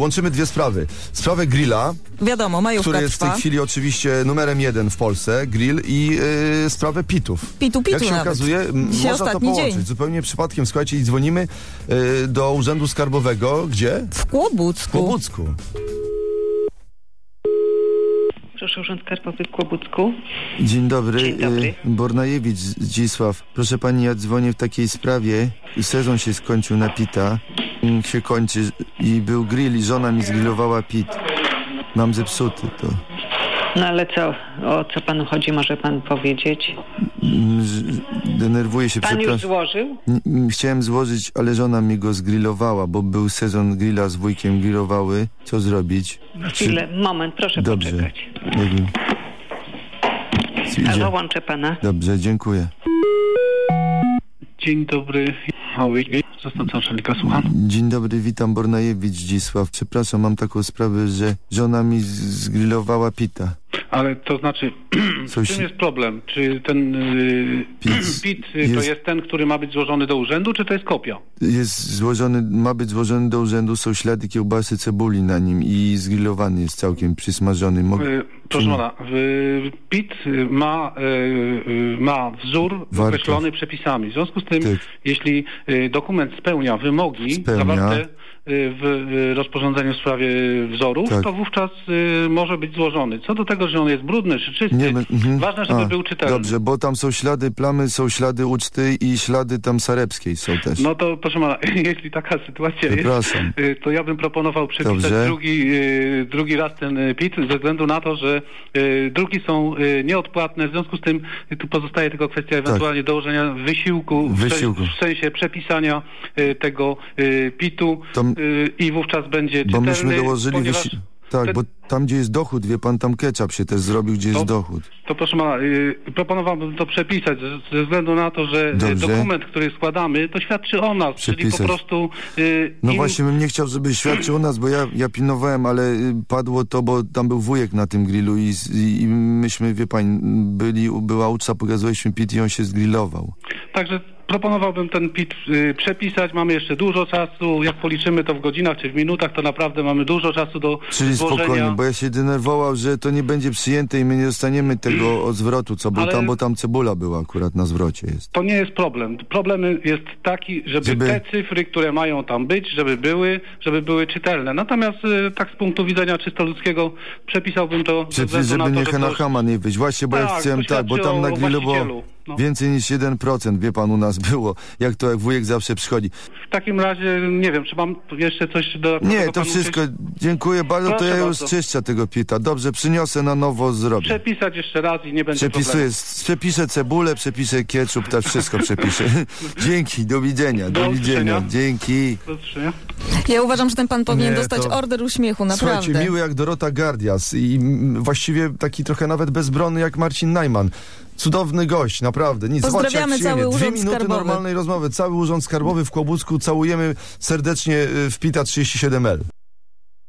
Łączymy dwie sprawy. Sprawę grilla, Wiadomo, majówka który jest w tej trwa. chwili oczywiście numerem jeden w Polsce, grill i y, sprawę pitów. Pitu, pitu Jak się nawet. okazuje, m, Dzisiaj można to ostatni połączyć. dzień. Zupełnie przypadkiem, słuchajcie, i dzwonimy y, do Urzędu Skarbowego, gdzie? W W Kłobucku. Kłobucku. Proszę Urząd Skarbowy w Kłobucku. Dzień dobry, Dzień dobry. y, Bornajewicz Zdzisław. Proszę pani, ja dzwonię w takiej sprawie. Sezon się skończył na pita, się kończy i był grill i żona mi zgrillowała pit. Mam zepsuty to. No ale co, o co panu chodzi, może pan powiedzieć? Mm, Denerwuję się, Pan już przepraszam. złożył? N- n- Chciałem złożyć, ale żona mi go zgrillowała, bo był sezon grilla z wujkiem grillowały. Co zrobić? Chwilę, moment, proszę Dobrze. poczekać. Nie wiem. Halo, Idzie. łączę pana. Dobrze, dziękuję. Dzień dobry, Dzień dobry, witam Bornajewicz Zdzisław. Przepraszam, mam taką sprawę, że żona mi zgrillowała pita. Ale to znaczy, Coś- w czym jest problem? Czy ten y, Pit PIT y, to jest- jest ten, który ma być złożony do urzędu, czy to jest kopia? Jest złożony, ma być złożony do urzędu, są ślady kiełbasy cebuli na nim i zgrillowany jest całkiem przysmażony. Mo- Y, proszę pana, PIT y, ma, ma wzór Wartość. określony przepisami. W związku z tym, Tak. jeśli dokument spełnia wymogi Spełnia. zawarte w y, rozporządzeniu w sprawie wzorów, Tak. to wówczas y, może być złożony. Co do tego, że on jest brudny czy czysty, Nie, mhm. ważne, żeby A, był czytelny. Dobrze, bo tam są ślady plamy, są ślady uczty i ślady tam sarebskiej są też. No to proszę pana, jeśli taka sytuacja jest, y, to ja bym proponował przepisać Dobrze. drugi, drugi raz ten PIT ze względu na to, że drugi są nieodpłatne, w związku z tym tu pozostaje tylko kwestia ewentualnie dołożenia wysiłku, w Tak. Wysiłku. w sensie przepisania tego PIT-u Tam- i wówczas będzie Bo czytelny, myśmy dołożyli ponieważ Tak, bo tam gdzie jest dochód, wie pan, tam ketchup się też zrobił, gdzie jest To- dochód. To proszę pana, y, proponowałbym to przepisać ze, względu na to, że y, Dobrze. dokument, który składamy, to świadczy o nas, czyli Przepisać. po prostu... Y, No im- właśnie bym nie chciał, żeby świadczył o nas, bo ja, ja pilnowałem, ale y, padło to, bo tam był wujek na tym grillu i, i, myśmy, wie pan, byli, była uczta, pokazywaliśmy pit i on się zgrillował. Także proponowałbym ten PIT y, przepisać. Mamy jeszcze dużo czasu. Jak policzymy to w godzinach czy w minutach, to naprawdę mamy dużo czasu do Czyli złożenia. spokojnie, bo ja się denerwował, że to nie będzie przyjęte i my nie dostaniemy tego od zwrotu, co był tam, bo tam cebula była akurat na zwrocie jest. To nie jest problem. Problem jest taki, żeby, Żeby- te cyfry, które mają tam być, żeby były, żeby były czytelne. Natomiast y, tak z punktu widzenia czysto ludzkiego przepisałbym to ze Przecież, względu żeby na to, nie że Hama nie wyjść. Właśnie, bo ja Tak, chciałem to tak, bo tam na grillu było no. więcej niż 1%, wie pan, u nas było. Jak to, jak wujek zawsze przychodzi. W takim razie, nie wiem, czy mam jeszcze coś do Nie, to wszystko, dziękuję bardzo, to Proszę ja już bardzo. czyszczę tego pita. Dobrze, przyniosę na nowo, zrobię. Przepisać jeszcze raz i nie będzie Przepisuję, problemu. przepiszę cebulę, przepiszę ketchup, też wszystko przepiszę. Dzięki, do widzenia, do, Do widzenia. Dzięki. Do. Ja uważam, że ten pan powinien Nie, dostać to- order uśmiechu, naprawdę. Słuchajcie, miły jak Dorota Gardias i mm, właściwie taki trochę nawet bezbronny jak Marcin Najman. Cudowny gość, naprawdę. Nic, Pozdrawiamy cały przyjemnie. Dwie Urząd minuty Skarbowy. normalnej rozmowy. Cały Urząd Skarbowy w Kłobucku. Całujemy serdecznie y, w PITA 37L.